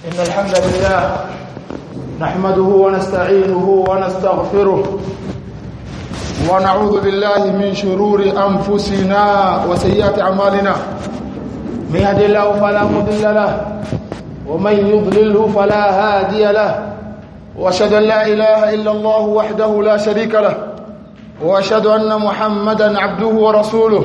إن الحمد لله نحمده ونستعينه ونستغفره ونعوذ بالله من شرور أنفسنا وسيئات أعمالنا. من يهد الله فلا مضل له ومن يضلله فلا هادي له. وأشهد أن لا إله إلا الله وحده لا شريك له وأشهد أن محمدا عبده ورسوله.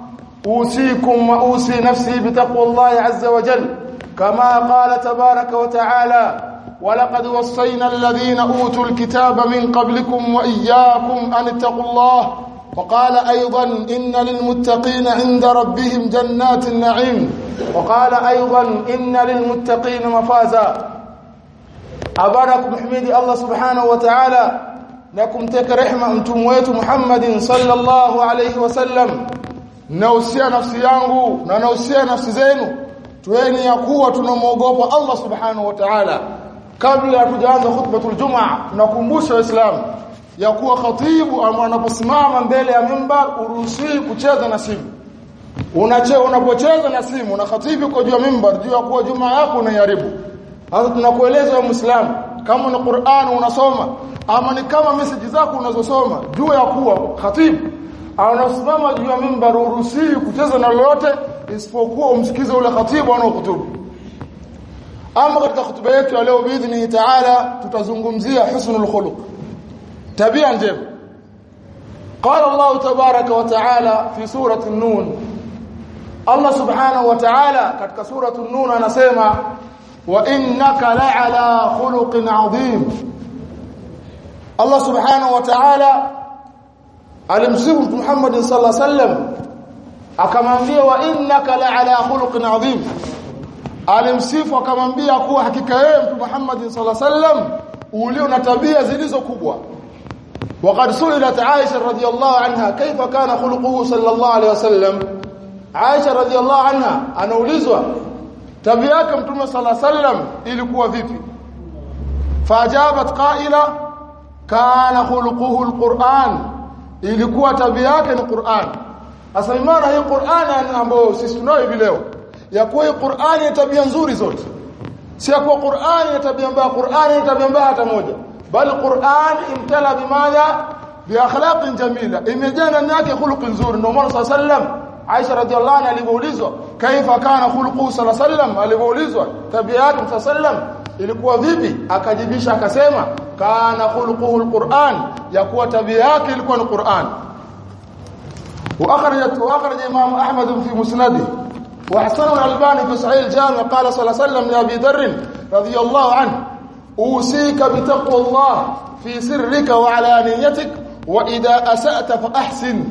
أوصيكم وأوصي نفسي بتقوى الله عز وجل كما قال تبارك وتعالى ولقد وصينا الذين أوتوا الكتاب من قبلكم وإياكم أن اتقوا الله وقال أيضا إن للمتقين عند ربهم جنات النعيم وقال أيضا إن للمتقين مفازا أبارك محمد الله سبحانه وتعالى. نكم تك رحمة أنتم ويت محمد صلى الله عليه وسلم. Nausia nafsi yangu na nausia nafsi zenu. Tueni ya kuwa tunamwogopa Allah subhanahu wa ta'ala. Kabla ya kujaanza khutbatul jumaa tunakumbusha waislamu ya kuwa khatibu anaposimama mbele ya mimbar uruhusiwi kucheza na simu. Unache unapocheza na simu na khatibu uko juu ya mimbar juu ya kuwa jumaa yako unaiharibu. Hasa tunakueleza wa muislamu kama ni Qur'an unasoma ama ni kama message zako unazosoma juu ya kuwa khatibu anasimama juu ya mimbar uruhusiwi kucheza na lolote isipokuwa umsikize ule khatibu anaokutubu ama katika hutuba yetu ya leo biidhni taala tutazungumzia husnul khuluq tabia njema قال الله تبارك وتعالى في سورة النون الله سبحانه وتعالى katika سورة النون anasema وإنك لعلى خلق عظيم الله سبحانه وتعالى alimsifu Muhammad sallallahu alaihi wasallam akamwambia wa innaka la'ala khuluqin adhim alimsifu akamwambia kuwa hakika yeye mtu Muhammad sallallahu alaihi wasallam ulio na tabia zilizo kubwa وقد سئلت عائشه رضي الله عنها كيف كان خلقه صلى الله عليه وسلم عائشه رضي الله عنها anaulizwa tabia yake mtume صلى الله عليه وسلم ilikuwa vipi fajabat qaila kana khuluquhu alquran ilikuwa tabia yake ni Qur'an. Sasa imara hii Qur'an ambayo sisi tunayo hivi leo. Ya kuwa hii Qur'an ni tabia nzuri zote. Si kwa Qur'an ni tabia mbaya. Qur'an ni tabia mbaya hata moja. Bali Qur'an imtala bimadha bi akhlaq jamila. Imejaa ndani yake khuluq nzuri. Ndio maana sallam Aisha radhiallahu anha alipoulizwa kaifa kana khuluqu sallam alipoulizwa tabia yake sallam ilikuwa vipi akajibisha akasema kana khuluquhu alquran yakuwa tabia yake ilikuwa ni Qur'an واخرجت واخرج امام احمد في مسنده واحسنه الالباني في صحيح الجامع قال صلى الله عليه وسلم لابي ذر رضي الله عنه اوصيك بتقوى الله في سرك وعلانيتك واذا اسات فاحسن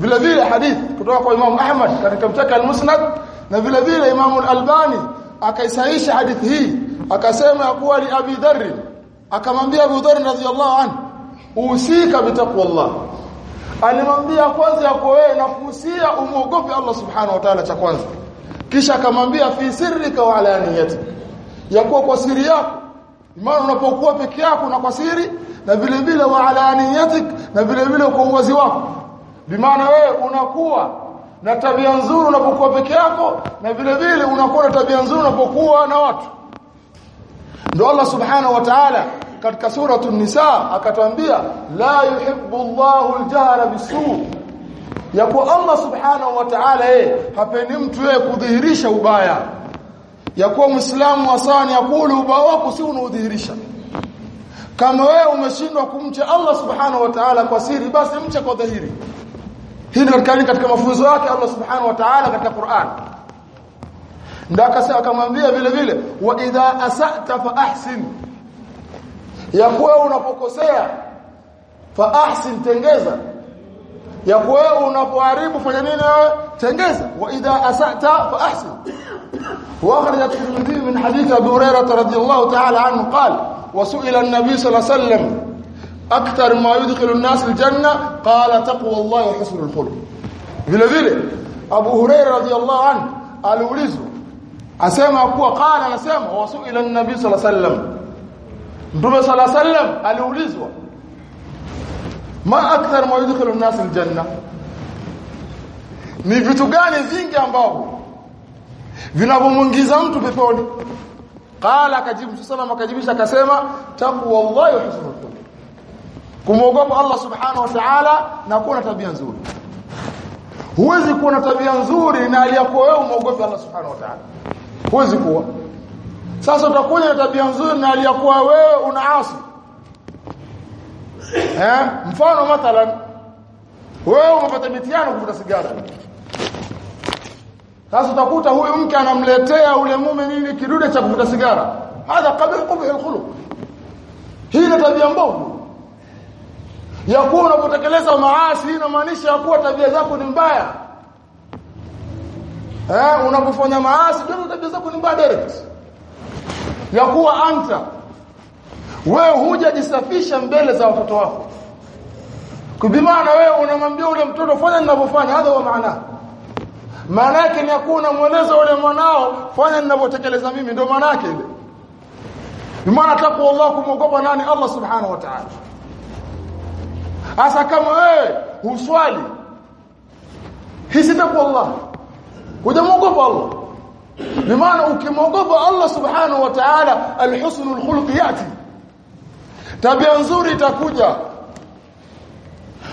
vile vile hadith kutoka kwa Imam Ahmad katika mtaka al-Musnad na vile vile Imam al-Albani akaisahisha hadith hii akasema kuwa ni Abi Dharr. Akamwambia Abu Dharr radhiyallahu anhu usika bitaqwallah alimwambia kwanza yako wewe na kuhusia umuogope Allah subhanahu wa ta'ala cha kwanza. Kisha akamwambia fi sirrika wa alaniyatik yakuwa kwa siri yako maana unapokuwa peke yako na kwa siri na vile vile wa alaniyatik na vile vile kwa uwazi wako. Bimaana wewe unakuwa na tabia nzuri unapokuwa peke yako na vile vile unakuwa na tabia nzuri unapokuwa na watu ndio Allah subhanahu wa ta'ala katika suratu nisa akatwambia la yuhibbu Allahu al-jahra bisu ya kuwa Allah subhanahu wa ta'ala yeye hapendi mtu yeye kudhihirisha ubaya. Ya kuwa muislamu wasani yakulu ubaya wako si unaudhihirisha. Kama wewe umeshindwa kumcha Allah subhanahu wa ta'ala kwa siri basi mche kwa dhahiri. Hii ndio katika mafunzo yake Allah subhanahu wa ta'ala katika Qur'an akasema akamwambia vile vile wa idha asata fa ahsin ya kuwa unapokosea fa ahsin tengeza ya kuwa unapoharibu fanya nini tengeza wa idha asata fa ahsin واخرج الترمذي من حديث ابي هريره رضي الله تعالى عنه قال وسئل النبي صلى الله عليه وسلم أكثر ما يدخل الناس الجنه قال تقوى الله وحسن الخلق vile vile Abu Hurairah radhiyallahu anhu aliulizwa asema kuwa qala anasema wasuila an-nabi sallallahu alayhi wasallam. Mtume sallallahu wasallam aliulizwa ma akthar ma yudkhilu an-nas al-janna? Ni vitu gani vingi ambavyo vinavyomuingiza mtu peponi? Qala akajibu sallam akajibisha akasema taqwa Allah wa husnul kumwogopa Allah subhanahu wa ta'ala na kuwa na tabia nzuri. Huwezi kuwa na tabia nzuri na aliyakuwa wewe umwogope Allah subhanahu wa ta'ala huwezi kuwa. Sasa utakuja na tabia nzuri na aliyakuwa wewe unaasi eh mfano mathalan wewe umepata mitiano kuvuta sigara. Sasa utakuta huyu mke anamletea ule mume nini kidude cha kuvuta sigara. Hadha qabih qabih alkhuluq hii ni tabia mbovu. Ya kuwa unapotekeleza maasi inamaanisha kuwa tabia zako ni mbaya eh unapofanya maasi ndio tabia zako ni direct. Ya kuwa anta wewe hujajisafisha mbele za watoto wako. Kubimana wewe unamwambia ule mtoto fanya ninavyofanya hadha wa maana. Maana yake ni hakuna mueleza ule mwanao fanya ninavyotekeleza mimi. Ndio maana yake ile. Maana takwa Allah kumwogopa nani? Allah subhanahu wa ta'ala. Hasa kama wewe huswali. Hisi takwa Allah hujamwogopa Allah. Bimaana ukimwogopa Allah subhanahu wa ta'ala alhusnul khuluq yati. Tabia nzuri itakuja.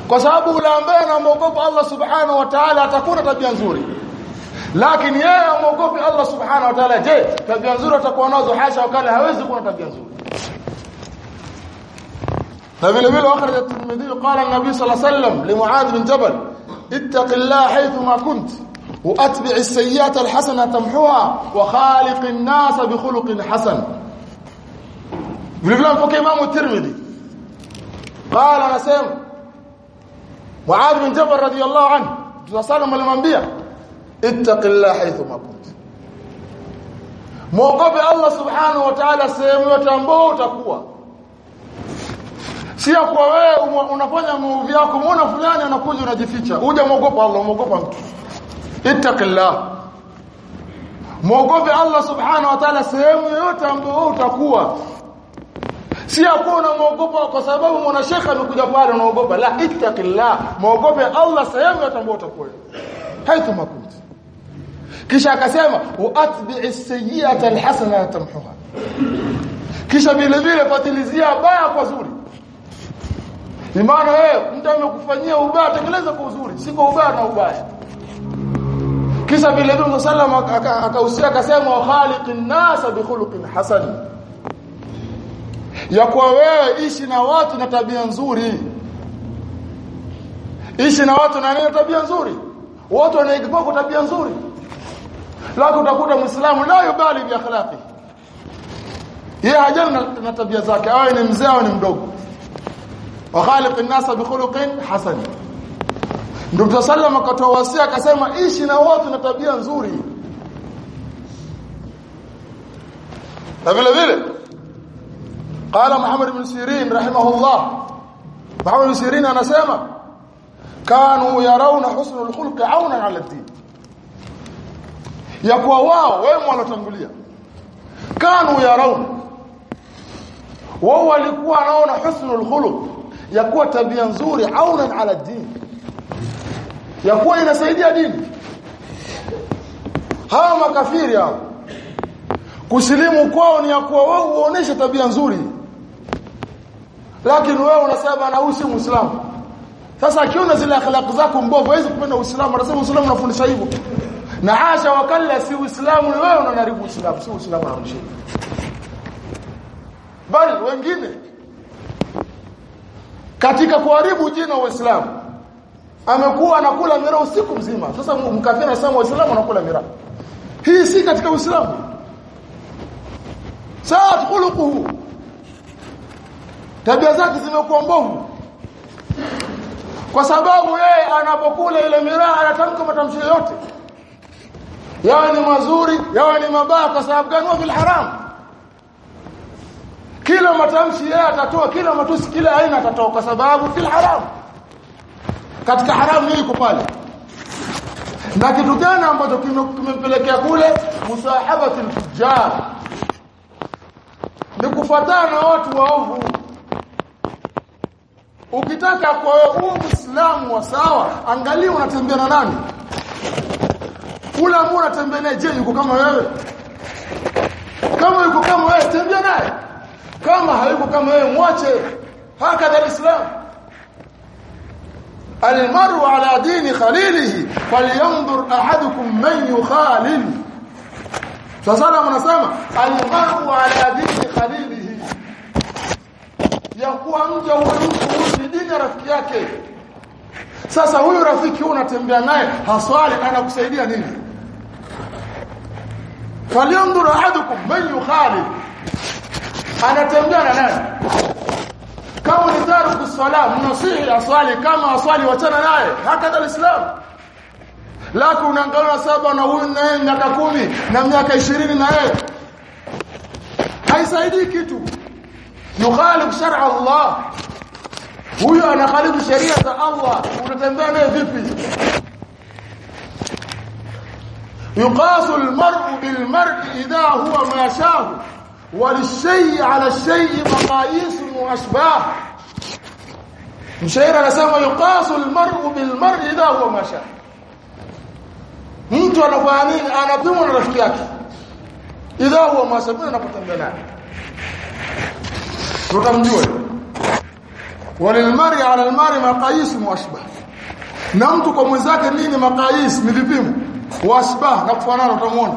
Kwa sababu ule ambaye anamwogopa Allah subhanahu wa ta'ala atakuwa tabia nzuri. Lakini yeye amwogopi Allah subhanahu wa ta'ala je tabia nzuri atakuwa nazo? Hasha wakala hawezi kuwa tabia nzuri. Na vile vile الترمذي قال النبي صلى الله عليه وسلم لمعاذ بن جبل اتق الله ma kunt واتبع السيئات الحسنه تمحوها وخالق الناس بخلق حسن vile vile mpokea Imam Tirmidhi قال anasema Muadh bin Jabal radiyallahu anhu tusasalam alimwambia ittaqillaha haythu ma kunt Muogope Allah subhanahu wa ta'ala sehemu yote ambayo utakuwa Sio kwa wewe unafanya maovu yako muona fulani anakuja unajificha uje muogope Allah muogopa mtu ittaqillah. Muogope Allah subhanahu wa ta'ala sehemu yote ambayo utakuwa. Si hakuna unamuogopa kwa sababu mwana shekha amekuja pale unaogopa. La ittaqillah. Muogope Allah sehemu yote ambayo utakuwa. Haithu makuti kisha akasema uatbi'i as-sayyi'ata al-hasana tamhuha. Kisha vile vile fatilizia baya kwa zuri imani wewe mtu amekufanyia ubaya tekeleza kwa uzuri. Si kwa ubaya na ubaya kisha vile vile sallam akahusia akasema wa khaliqin nas bi khuluqin hasan. Ya kuwa wewe ishi na watu na tabia nzuri. Ishi na watu na nini tabia nzuri? Watu wanaigipa kwa tabia nzuri. Lako utakuta muislamu la yubali bi akhlaqi yeye hajali na, na tabia zake awe ni mzee au ni mdogo. Wa khaliqin nas bi khuluqin hasan Mtume sallam akatoa wasia akasema ishi na watu na tabia nzuri na vile vile قال محمد بن سيرين رحمه الله محمد بن سيرين anasema كانوا يرون حسن الخلق عونا على الدين yakuwa wao wao wanatangulia kanu yaraun wao walikuwa wanaona husnul khuluq yakuwa tabia nzuri aunan ala din yakuwa inasaidia dini hawa makafiri hao kusilimu kwao ni ya kuwa wao uoneshe tabia nzuri. Lakini wewe unasema na usi muislamu. Sasa akiona zile akhlaq zako mbovu hawezi kupenda uislamu. Anasema uislamu unafundisha hivyo. Na asha wakalla si uislamu ni wewe unaharibu uislamu. Si uislamu unamshika bali wengine katika kuharibu jina Uislamu amekuwa anakula miraa usiku mzima. Sasa mkafiri anasema Waislamu wanakula miraa hii si katika Uislamu. Saat khuluquhu. Tabia zake zimekuwa mbovu. Kwa sababu yeye anapokula ile miraa anatamka matamshi yote yawe ni mazuri yawe ni mabaya kwa sababu gani? Wa haram. Kila matamshi yeye atatoa kila matusi kila aina atatoa kwa sababu fil haram katika haramu hii iko pale. Na kitu gani ambacho kimempelekea kule? Musahabati al-fujjar. Ni kufuatana na watu waovu. Ukitaka kwa muislamu wa sawa angalia unatembea na nani. Ule ambao unatembea naye je yuko kama wewe? Kama yuko kama wewe tembea naye. Kama hayuko kama wewe mwache. Hakadha alislam المرء على دين خليله فلينظر احدكم من يخالل sasa mnasema almaru ala dini khalilihi ya kuwa mja huyu mtu ni dini ya rafiki yake sasa huyu rafiki huyu unatembea naye haswali anakusaidia nini falyanzur ahadukum man yukhalil anatembea na nani kama ni taruku sala mnasihi aswali. Kama aswali wachana naye. Hakadha alislam lako unaangalia saba na huyu naye miaka kumi na miaka ishirini na yeye haisaidii kitu. Yukhalib shar'a Allah. Huyo anakhalifu sheria za Allah. Unatembea naye vipi? Yuqasu almar'u bilmar'i idha huwa ma sha'a walishay ala shay maqayis wa asbah mshairi anasema yuqasu almar'u bilmar'i idha huwa masha mtu anafanya nini? Anapimwa na rafiki yake. Idha huwa masabuna anapotembea naye. Tutamjua walilmari ala almari maqayis wa asbah na mtu kwa mwenzake nini maqayis ni vipimo wasbah na kufanana utamuona.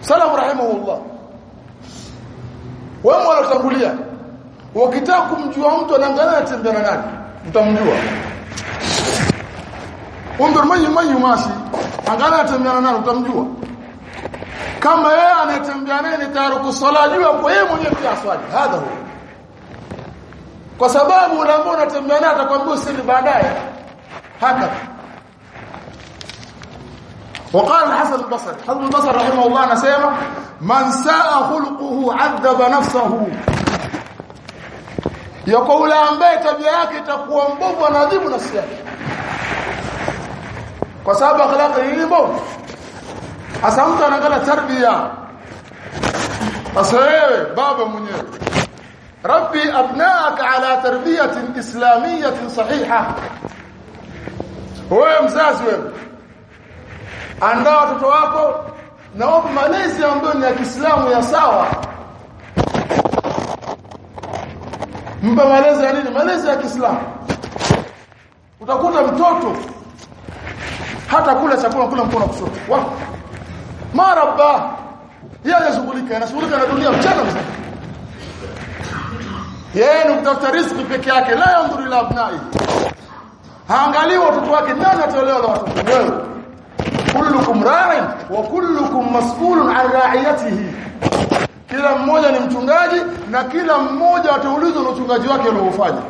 Salamu rahimahullah wewe wanatangulia ukitaka kumjua mtu anaangalia anatembea na nani mtamjua undur mayu mayu masi angalia anatembea na nani utamjua. Kama yeye anatembea naye ni taruku sala jua kwa yeye mwenyewe pia aswali. Hadha huwa. Kwa sababu unaambia unatembea naye atakwambia usili baadaye. Haka وقال الحسن البصري الحسن البصري رحمه الله نسمع من ساء خلقه عذب نفسه yako ule ambaye tabia yake itakuwa mbovu anadhibu nafsi yake kwa sababu akhlaq ni mbovu hasa mtu anaangalia tarbia sasa wewe baba mwenyewe rabbi abnaaka ala tarbiyatin islamiyatin sahiha wewe mzazi wewe andaa watoto wako. Na wapo malezi ambayo ni ya Kiislamu ya sawa. Mpa malezi ya nini? Malezi ya Kiislamu. Utakuta mtoto hata kula chakula kula mkono kushoto. Wa. Maraba yeye anashughulika anashughulika na dunia mchana mzima. Yeye ni kutafuta riziki peke yake. La yanzuru ila abnai. Haangalii watoto wake nani ataolewa na watoto. Wewe kullukum ra'in wa kullukum mas'ulun an ra'iyatihi. Kila mmoja ni mchungaji na kila mmoja ataulizwa na uchungaji wake aliofanya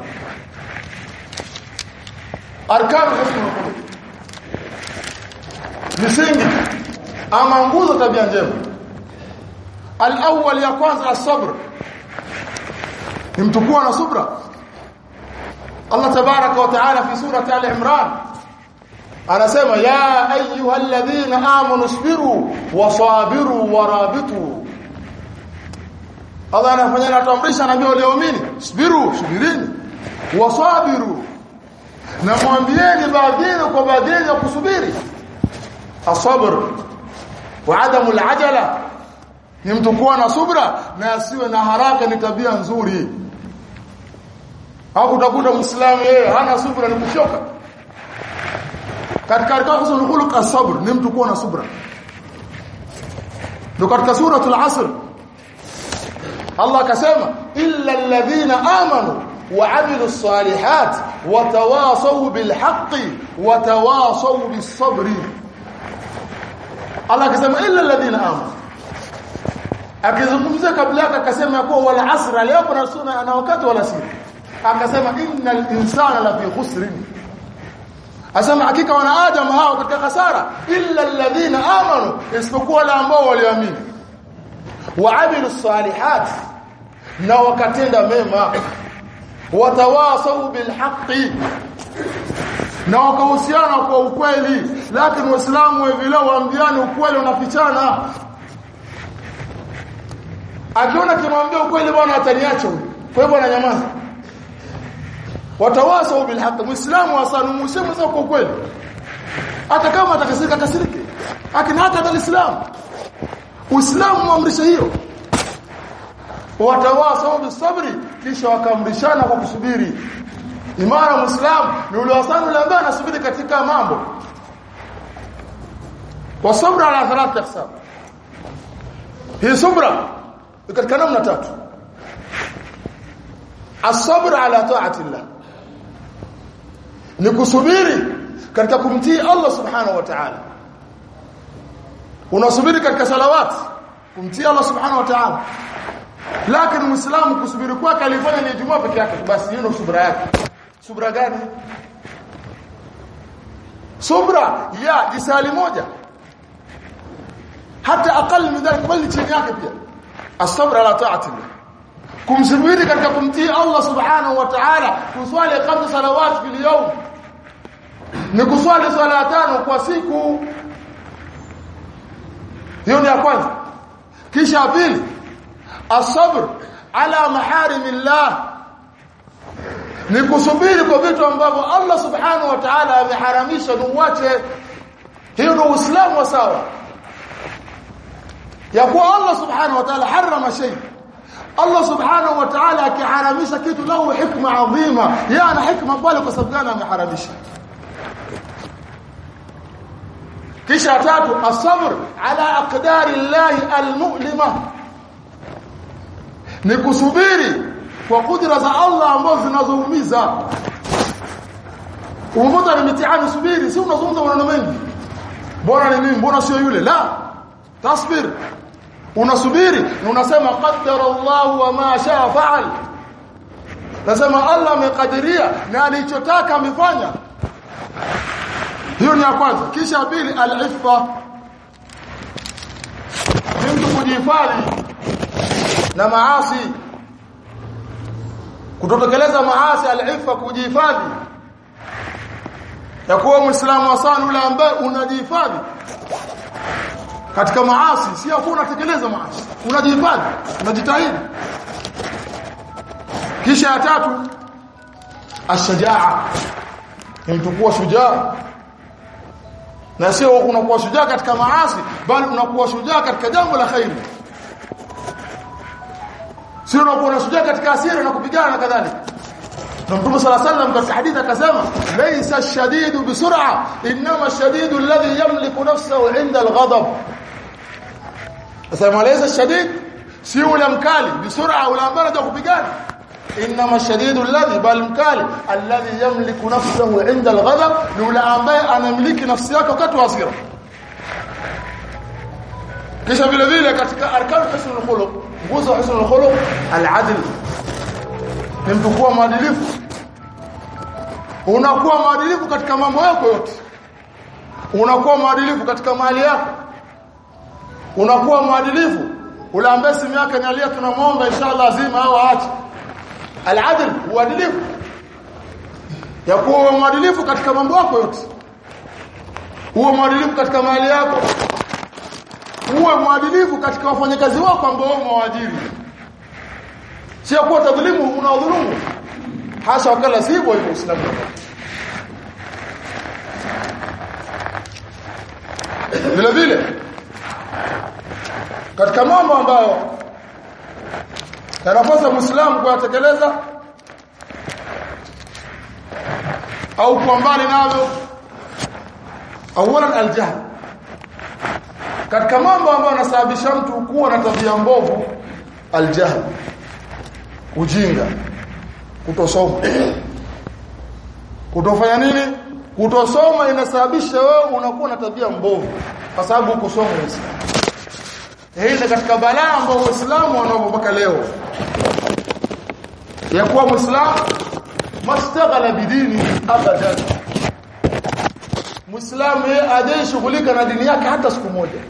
arkanu misingi. Ama nguzo tabia njema. Al-awwal ya kwanza asabr nimtukua ni mtu na subra. Allah tabaraka wa taala fi surati al-imran anasema ya ayuha ayyuhalladhina amanu isbiru wasabiru warabitu Allah anafanya anatuamrisha nabii walioamini isbiru subirini wasabiru na mwambieni baadhi kwa baadhi ya kusubiri. Asabr wa adamu alajala. Ni mtu kuwa na subra na asiwe na haraka ni tabia nzuri. Au utakuta muislamu yeye hana subra ni kushoka katika husnul khuluq as-sabr ni mtu kuwa na subra ndio katika suratul asr Allah akasema illa alladhina amanu وعملوا الصالحات وتواصوا بالحق وتواصوا بالصبر Allah akasema illa alladhina amanu akizungumzia kabla akasema kuwa wala asra leo kuna sunna ana wakati wala si akasema innal insana la fi khusrin asema hakika wana wanaadamu hao katika hasara illa alladhina amanu isipokuwa wale ambao waliamini. Wa amilu salihat na wakatenda mema. Watawasau bilhaqi na wakahusiana kwa ukweli. Lakini waislamu vile waambiani ukweli unafichana. Akiona kimwambia ukweli bwana ataniacha kwa hivyo ananyamaza watawasau bilhaqi muislamu asanumusie mwenzake kwa ukweli hata kama atakasirika kasirike lakini hata alislam uislamu muamrisha hiyo watawasau bisabri kisha wakamrishana kwa kusubiri imara muislamu ni ule wasani ule ambaye anasubiri katika mambo wasabra ala thalath aqsam hii subra katika namna tatu الصبر على طاعه الله ni kusubiri katika kumtii Allah subhanahu wa ta'ala. Unasubiri katika salawati kumtii Allah subhanahu wa ta'ala. Lakini muislamu kusubiri kwake alifanya ni Ijumaa peke yake. Basi hiyo subra yake. Subra gani? Subra ya jisali moja. Hata aqal min dhalik bali chini yake pia. As-sabr ala ta'ati kumsubiri katika kumtii Allah subhanahu wa ta'ala kuswali khamsa salawat fil yawm. Ni kuswali swala tano kwa siku. Hiyo ni ya kwanza. Kisha pili asabr ala maharimillah ni kusubiri kwa vitu ambavyo Allah subhanahu wa ta'ala ameharamisha uache hiyo ndio uislamu wa sawa. Ya kuwa Allah subhanahu wa ta'ala harama shay الله سبحانه وتعالى كحرامسة كيت له حكمة عظيمة. يعني حكمة بالك وصدقانا من حرامسة تشعتاته الصبر على أقدار الله المؤلمة. نكسبيري وقدرة الله مذن ظلميزة. ومضر المتعام سبيري سيونا ظلمت ونانا مين؟ بونا نمين بونا سيو يولي لا. تصبر. Unasubiri na unasema qaddara Allah wa ma shaa faal. Nasema Allah amekadiria na alichotaka amefanya. Hiyo ni ya kwanza. Kisha pili al-iffa. Mtu kujihifadhi na maasi. Kutotekeleza maasi al-iffa kujihifadhi. Ya kuwa muislamu wasani ule ambaye unajihifadhi katika maasi si ya kuwa unatekeleza maasi unajihifadhi unajitahidi kisha ya tatu ashajaa ni mtu kuwa shujaa na sio unakuwa shujaa katika maasi bali unakuwa shujaa katika jambo la khairi sio unakuwa shujaa katika hasira na kupigana na kadhalika na Mtume صلى الله عليه وسلم katika hadithi akasema laysa ash-shadidu bisur'a inma ash-shadidu alladhi yamliku nafsahu 'inda al-ghadab asema laysa ash-shadid si ule mkali bisur'a ule ambaye anataka kupigana ash-shadidu alladhi bal mkali alladhi yamliku nafsahu 'inda al-ghadab ni ule ambaye anamiliki nafsi yake wakati wa hasira kisha vile vile katika arkanu husnul khuluq nguzo husnul khuluq al-'adl ni mtu kuwa mwadilifu unakuwa mwadilifu katika mambo yako yote unakuwa mwadilifu katika mali yako unakuwa mwadilifu. Ule ambaye simu yake nialia tunamwomba inshallah lazima au aache. Al-adl uadilifu. Ya kuwa mwadilifu katika mambo yako yote. Uwe mwadilifu katika mali yako. Uwe mwadilifu katika wafanyakazi wako ambao umewaajiri. Sio kuwa tadhlimu unaodhulumu hasa wakala sivyo hivyo Uislamu. Vile vile katika mambo ambayo yanapaswa Muislamu kuyatekeleza au kwa mbali navyo awalan aljahl. Katika mambo ambayo yanasababisha mtu kuwa na tabia mbovu aljahl. Ujinga kutosoma. Kutofanya nini? Kutosoma inasababisha wewe unakuwa na tabia mbovu. Kwa sababu ukosoma Uislamu hii ni katika balaa ambao Waislamu wanaopaka leo. Ya kuwa Muislamu mastaghala bidini abadan. Muislamu yeye hajashughulika na dini yake hata siku moja.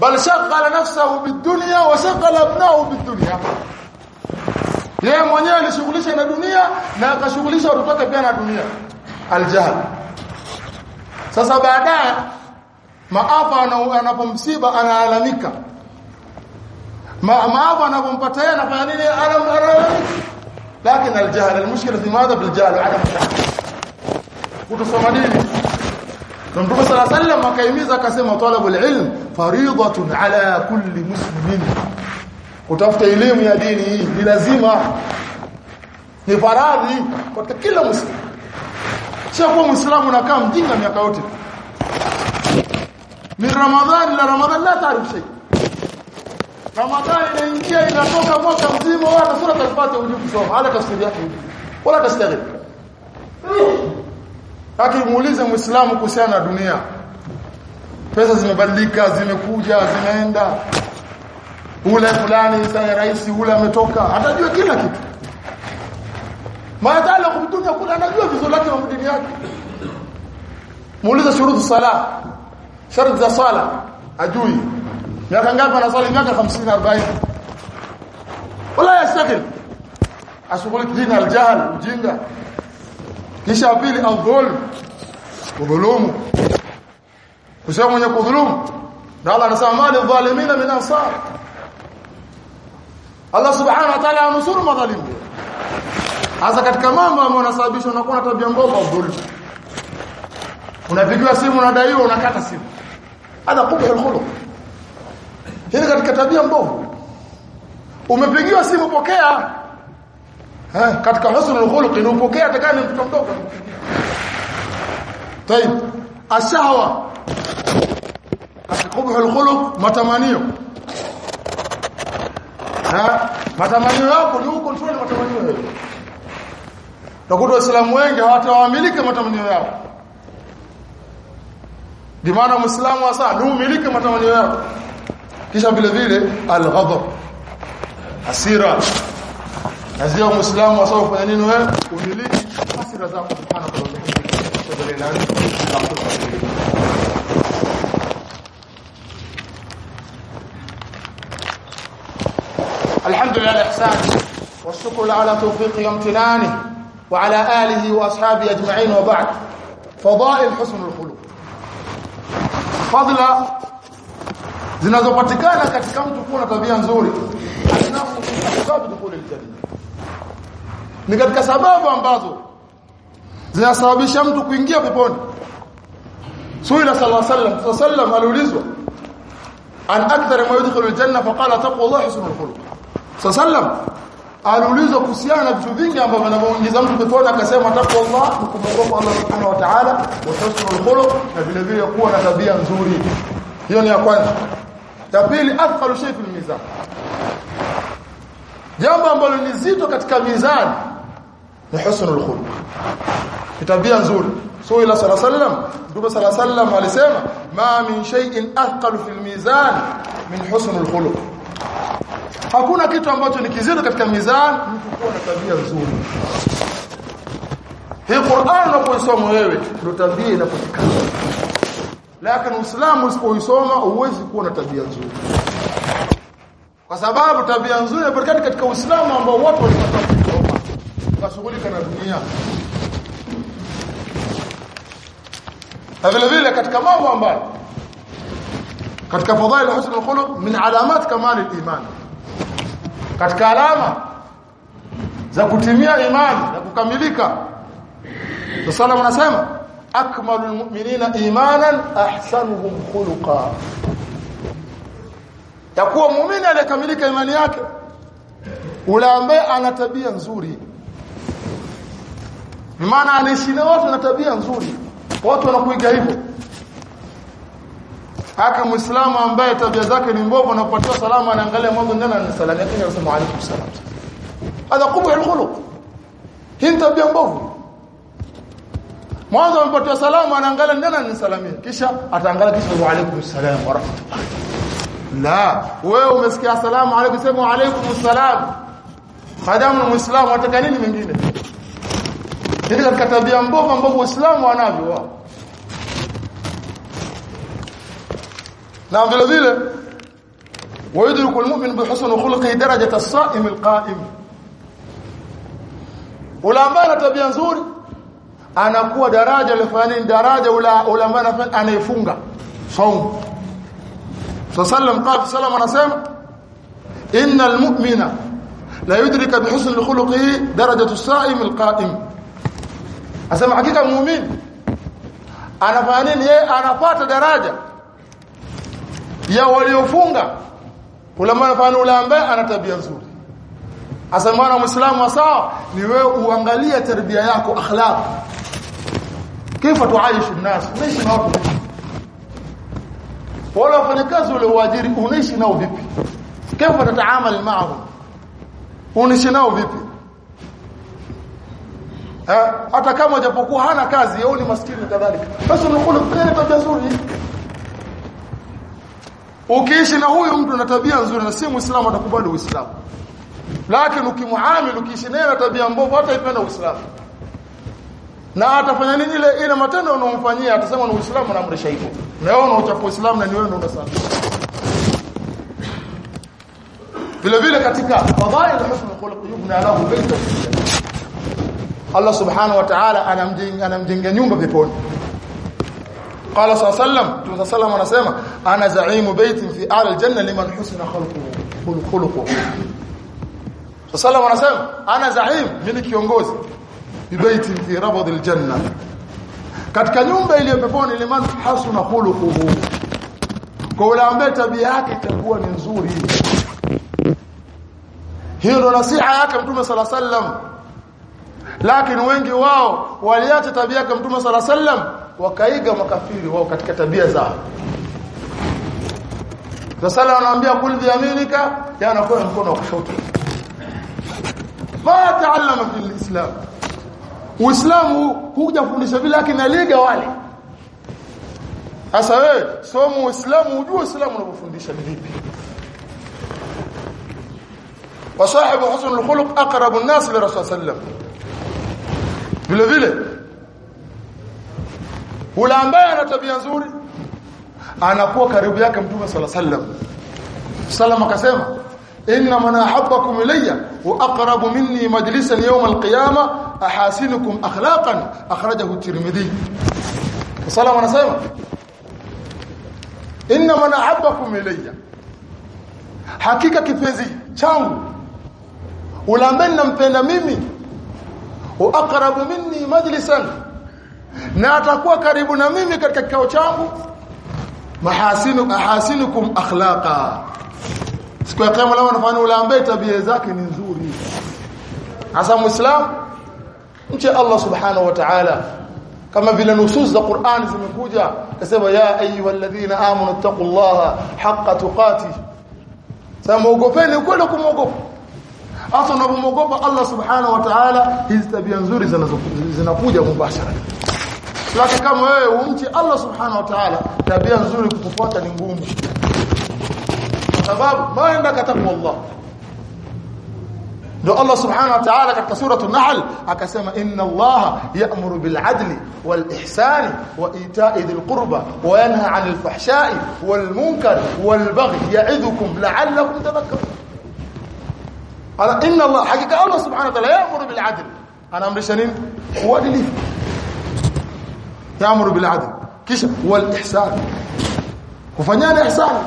Bal shaghala nafsahu bidunya wa shaghala ibnahu bidunya yeye mwenyewe alishughulisha na dunia na akashughulisha watoto wake pia na dunia. Aljahl. Sasa baadaye maafa anapomsiba analalamika Ma, maafa anapompata yeye anafanya nini analalamika lakini aljahl almushkila fi madha biljahl adam kutosoma dini na Mtume صلى الله عليه وسلم akaimiza akasema talabul ilm fariidatun ala kulli muslimin kutafuta elimu ya dini hii ni lazima ni faradhi kwa kila muislamu sio kwa muislamu unakaa mjinga miaka yote min ramadhani la ramadhani la taarif shay ramadhani inaingia inatoka mwaka mzima wala sura al-fatiha hujui kusoma hata tafsiri yake wala tastaghil Haki muulize Muislamu kuhusiana na dunia. Pesa zimebadilika, zimekuja, zinaenda Ule fulani sasa rais ule ametoka, atajua kila kitu. Maadala kumtunya kula anajua vizuri lakini mdini dini yake. Muulize shurutu sala. Sharti za sala ajui. Miaka ngapi anasali? Miaka 50 40. Wala yastaghil. Ashughuliki dini aljahl, ujinga kisha pili adhulm kudhulumu kusema mwenye kudhulumu na Allah anasema mali dhalimina min ansar Allah subhanahu wa ta'ala anusuru madhalimu hasa katika mambo ambayo yanasababisha unakuwa na tabia mbovu adhulm unapigiwa simu unadaiwa unakata simu hada kubwa khuluq hili katika tabia mbovu umepigiwa simu pokea ha katika husnul khuluq ni upokea atakani mtoto mdogo طيب ashahwa katika kubhul khuluq matamanio ha matamanio yako ni huko control matamanio yako Takuta waislamu wengi hawatawamiliki matamanio yao Dimana muislamu hasa ni umiliki matamanio yako kisha vile vile al-ghadab hasira Nazia muislamu hasa ufanya nini wewe umiliki hasira zako subhanahu wa الحمد لله الإحسان والشكر على توفيقه وامتنانه وعلى آله وأصحابه أجمعين وبعد فضائل حسن الخلق fadhila zinazopatikana katika mtu kuwa na tabia nzuri. Ni katika sababu ambazo zinasababisha mtu kuingia peponi. Suila sallallahu alaihi wasallam aliulizwa an akthar ma yadkhulu aljanna faqala taqwallahu husnul khuluq. Sallallahu aliulizwa kuhusiana na vitu vingi ambavyo anavyoingiza mtu peponi akasema taqwa Allah kumwogopa Allah subhanahu wa ta'ala wa husnul khuluq na vile vile kuwa na tabia nzuri. Hiyo ni ya kwanza. Ya pili athqalu shay fil mizan. Jambo ambalo ni zito katika mizani ni husnul khuluq. Tabia nzuri. So ila sala sallam ndugu alisema ma min shay'in athqalu fil mizan min husnul khuluq hakuna kitu ambacho ni kizito katika mizani. Mtu kuwa na tabia nzuri. Hii Qur'an unapoisoma wewe. Ndio tabia inapatikana. Lakini Uislamu usipoisoma huwezi kuwa na tabia nzuri. Kwa sababu tabia nzuri inapatikana katika Uislamu ambao watu walipata kusoma. Wakashughulika na dunia. Na vile vile katika mambo ambayo katika fadhail husn al-khuluq min alamat kamal al-iman. Katika alama za kutimia imani na kukamilika. Rasulullah anasema akmalul mu'minina imanan ahsanuhum khuluqa. Yakuwa muumini aliyekamilika imani yake ule ambaye ana tabia nzuri. Maana anaishi na watu na tabia nzuri. Watu wanakuiga hivyo haka muislamu ambaye tabia zake ni mbovu anapatiwa salama anaangalia mwanzo ndani anasalamia kisha anasema alaykum salam. Kubwa ya khuluq. hii tabia mbovu. Mwanzo anapatiwa salamu anaangalia nani anasalamia. Kisha ataangalia kisha wa alaykum salam wa rahmatullah. La wewe umesikia salamu alaykum sema alaykum salam. Khadamu muislamu ataka nini mingine ndio katika tabia mbovu ambapo muislamu wanavyo wao نعم فلذيله ويدرك المؤمن بحسن خلقه درجة الصائم القائم. ولامبالا تبيا نزوري أنا قوى دراجة لفانين دراجة ولامبالا فان أنا يفونغ صوم. فسلم قال في السلام ونسام إن المؤمن لا يدرك بحسن خلقه درجة الصائم القائم. أسمع حقيقة المؤمن أنا فانين يه أنا فات دراجة. ya waliofunga. Ulama mfano ule ambaye ana tabia nzuri. Asamwana muislamu sawa ni wewe uangalie tabia yako akhlaq. Kifa tuaishi nnas unaishi na watu wala fanya kazi ule uajiri unaishi nao vipi? Kifa tataamali maahum? Unaishi nao vipi? Eh, hata kama japokuwa hana kazi yeye ni maskini kadhalika. Basi unakula tabia nzuri. Ukiishi na huyu mtu na tabia nzuri na si muislamu atakubali uislamu. Lakini ukimuamili ukiishi naye na tabia mbovu hata ipenda Uislamu. Na atafanya nini ile ile matendo unaomfanyia atasema ni Uislamu na amrisha hivyo. Na wewe unaochafua Uislamu na ni wewe ndio unasema vile vile katika fadhail husn khuluq yubna lahu bayta Allah subhanahu wa ta'ala anamjenga anamjenga nyumba peponi qala sallallahu alayhi wasallam mtume sallam anasema ana zaimu baitin fi ala aljanna liman husna khuluquhu. Khuluquhu sallam anasema ana zaim mimi kiongozi bibaitin fi rabd aljanna. Katika nyumba iliyo peponi liman hasuna khuluquhu. Kwa yule ambaye tabia yake itakuwa ni nzuri. Hiyo ndo nasiha yake mtume sala sallam. Lakini wengi wao waliacha tabia yake mtume sala sallam wakaiga makafiri wao katika tabia zao sasa anawaambia kul bi yaminika yanakuwa mkono wa kushoto ma taallama fil islam uislamu huja kufundisha vile lakini aliga wale sasa wewe somo uislamu ujue uislamu unavyofundisha ni vipi وصاحب حسن الخلق اقرب الناس للرسول صلى الله عليه وسلم vile vile ule ambaye ana tabia nzuri anakuwa karibu yake mtume عليه وسلم sallam akasema inna man ahabbakum ilayya wa aqrabu minni majlisan yawm alqiyama ahasinukum akhlaqan akhrajahu at-tirmidhi sallam anasema inna man ahabbakum ilayya hakika kipenzi changu ule ambaye nampenda mimi wa aqrabu minni majlisan na atakuwa karibu na mimi katika kikao changu. Mahasinu ahasinukum akhlaqa. Siku ya kiyama lao wanafanya ule tabia zake ni nzuri. Hasa muislam mche Allah subhanahu wa ta'ala. Kama vile nusus za Qur'an zimekuja kasema ya ayyuhalladhina amanu taqullaha haqqa tuqati sema ogopeni kwenda kumuogopa hasa unapomuogopa Allah subhanahu wa ta'ala hizi tabia nzuri zinakuja mubashara lakini kama wewe umchi Allah subhanahu wa ta'ala tabia nzuri kukufuata ni ngumu sababu maenda katakwa Allah ndio Allah subhanahu wa ta'ala katika sura an-nahl akasema inna Allah ya'muru bil 'adli wal ihsani wa ita'i dhil qurba wa yanha 'anil fahsha'i wal munkar wal baghi ya'idukum la'allakum tadhakkarun ala inna Allah hakika Allah subhanahu wa ta'ala ya'muru bil 'adli anaamrisha nini uadilifu ya'muru bil adl kisha wal ihsan kufanyana ihsani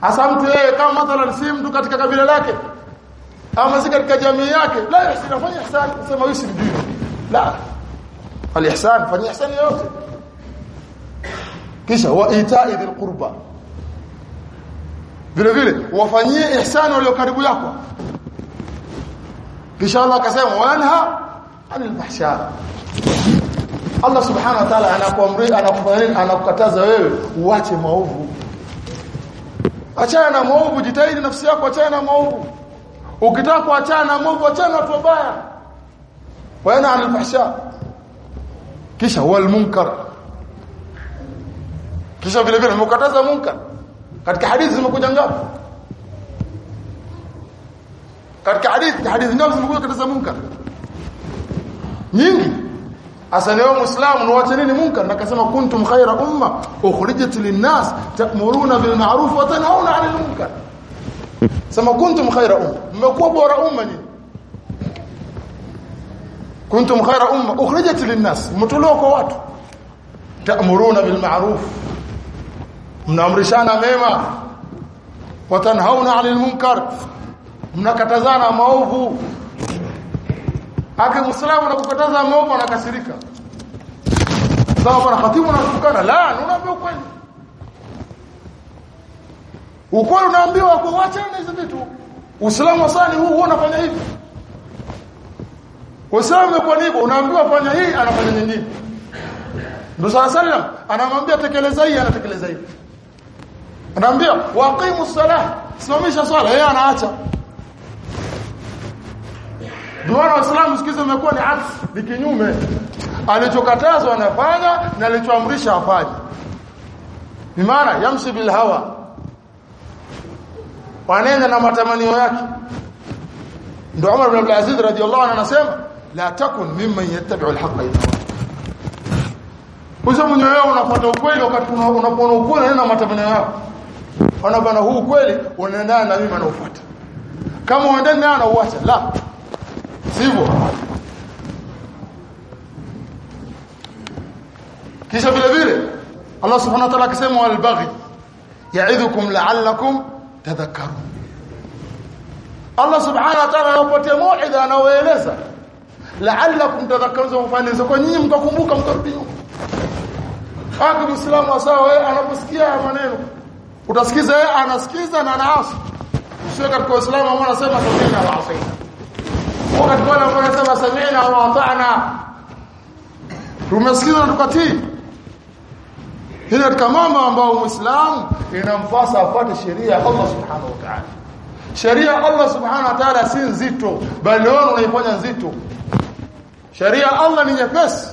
hasa yeye kama mathalan si mtu katika kabila lake ama si katika jamii yake la yasinafanya ihsan sema wewe si mjui la alihsan fanya ihsan yote kisha wa ita'i dhil qurba vile vile wafanyie ihsan walio karibu yako kisha Allah akasema wanha anil fahsha Allah subhanahu wa ta'ala anakuamrisha anakufanya anakukataza wewe uache maovu. Achana na maovu jitahidi nafsi yako achana na maovu. Ukitaka kuachana na maovu achana watu wabaya. Wana anil fahsha? Kisha wal munkar kisha vile vile mkataza munkar. Katika hadithi zimekuja ngapi? Katika hadithi hadithi ngapi zimekuja kataza munkar nyingi. Hasa leo Muislamu nuache nini munkar? Nakasema kuntum khaira umma ukhrijat linnas ta'muruna bil ma'ruf wa tanhauna 'anil munkar. Sema kuntum khaira umma. Mmekuwa bora umma nyinyi. Kuntum khaira umma ukhrijat linnas. Mtolewa kwa watu. Ta'muruna bil ma'ruf mnaamrishana mema. Wa tanhauna 'anil munkar. Mnakatazana maovu Ake Muislamu anakukataza maovu anakasirika. Sawa bwana khatibu anatukana la unaambia ukweli. Ukweli unaambiwa kwa wacha na hizo vitu. Uislamu wasani huu unafanya hivi. Uislamu kwa hivyo unaambiwa fanya hii anafanya nyingine. Ndio sala sallam anamwambia tekeleza hii anatekeleza hii. Anaambia waqimu salah simamisha swala yeye anaacha. Ndio Waislamu sikizo imekuwa ni aksi, ni kinyume. Alichokatazwa anafanya na alichoamrisha afanye. Ni maana yamshi bil hawa. Wanaenda na matamanio yake. Ndio Umar ibn Abdul Aziz radhiyallahu anhu anasema la takun mimman yattabi'u al-haqqa idha Uso mwenyewe unafuata ukweli wakati unapoona ukweli na matamanio yako. Unaona huu ukweli unaendana na mimi naofuata. Kama uendane na uacha la sivyo kisha vile vile Allah subhanahu wa ta'ala akisema wal baghi ya'idhukum la'allakum tadhakkarun Allah subhanahu wa ta'ala anapotia mauidha anaoeleza la'allakum tadhakkarun mfanizo kwa nyinyi mkakumbuka mkarudi nyuma Haki Muislamu sawa wewe anaposikia maneno utasikiza yeye anasikiza na anaasi sio katika Uislamu anasema sabina wa asaina wakati wale ambao wanasema sami'na wa ata'na tumesikiza tukatii. Hili katika mambo ambayo muislamu inamfasa afuate sheria ya Allah subhanahu wa ta'ala. Sheria Allah subhanahu wa ta'ala si nzito bali wewe unaifanya nzito. Sheria Allah ni nyepesi.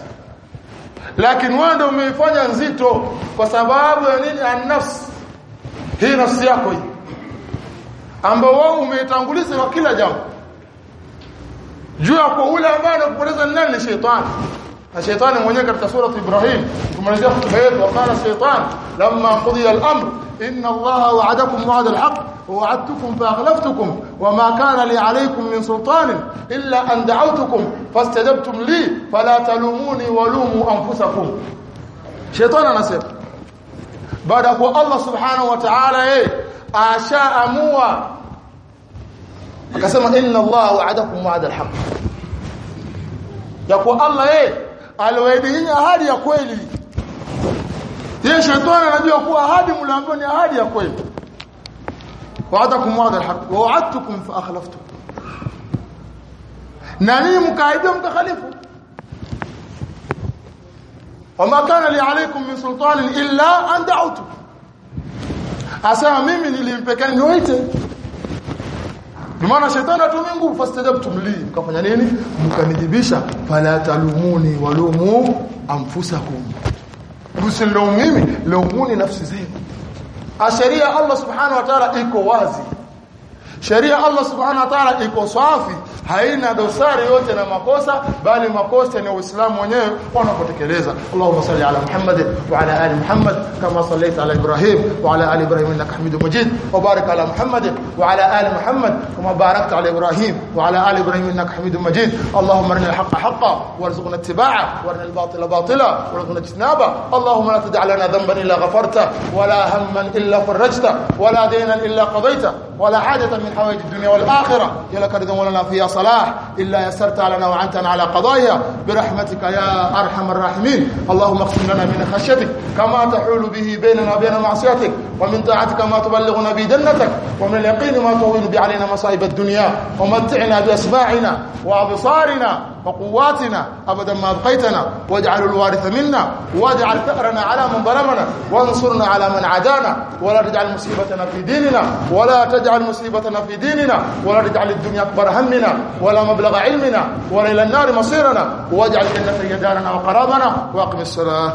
Lakini wewe ndio umeifanya nzito kwa sababu ya nini? An-nafs hii nafsi yako hii. Ambao wewe umeitanguliza kwa kila jambo juu ya kwa ule ambaye anakupoteza nani ni shetani na shetani mwenyewe katika sura Ibrahim tumalizia hotuba yetu wakala shetani lamma qudiya al-amr inna allaha wa'adakum wa'da al-haqq ووعدتكم فأغلفتكم وما كان لي عليكم من سلطان إلا أن دعوتكم فاستجبتم لي فلا تلوموني ولوموا أنفسكم شيطان anasema baada ya kuwa Allah subhanahu wa ta'ala yeye ashaamua akasema inna Allah wa'adakum wa'ada alhaq ya kwa Allah yeye aliwaahidi ahadi ya kweli. Yeye shetani anajua kuwa ahadi mliambiwa ni ahadi ya kweli. Wa'adakum wa'ada alhaq wa wa'adtukum fa akhlaftukum na ninyi mtakhalifu wama kana li alaykum min sultanin illa an da'utu asema mimi nilimpekani niwaite maana shetani atumia nguvu fastajabtum li mkafanya nini? Mkanijibisha. Fala talumuni walumu anfusakum msilaumu mimi laumuni nafsi zenu. Asheria Allah subhanahu wa ta'ala iko wazi sheria Allah subhanahu wa ta'ala iko safi haina dosari yote na makosa bali makosa ni Uislamu wenyewe wanapotekeleza Allahumma salli ala Muhammad wa ala ali Muhammad kama sallaita ala Ibrahim wa ala ali Ibrahim innaka Hamidum Majid wa barik ala Muhammad wa ala ali Muhammad kama barakta ala Ibrahim wa ala ali Ibrahim innaka Hamidum Majid Allahumma arina al-haqqa haqqan warzuqna ittiba'ah warina al-batila batila warzuqna ijtinaba Allahumma la tad'a lana dhanban illa ghafarta wa la hamman illa farajta wa la daynan illa qadayta hawaij ad-dunya wal akhirah ya lak ridwan wa lana fiha صلاح. إلا يسرت لنا وعنتنا على قضايا. برحمتك يا أرحم الراحمين. اللهم اقسم لنا من خشيتك كما تحول به بيننا وبين معصيتك. ومن طاعتك ما تبلغنا به جنتك. ومن اليقين ما تهون به علينا مصائب الدنيا. ومتعنا بأسماعنا وأبصارنا. وقواتنا أبدا ما أبقيتنا. واجعل الوارث منا. واجعل ثأرنا على من ظلمنا. وانصرنا على من عادانا. ولا تجعل مصيبتنا في ديننا. ولا تجعل مصيبتنا في ديننا. ولا تجعل الدنيا أكبر همنا. ولا مبلغ علمنا. ولا إلى النار مصيرنا. واجعل الجنة هي دارنا وقرارنا وأقم الصلاة.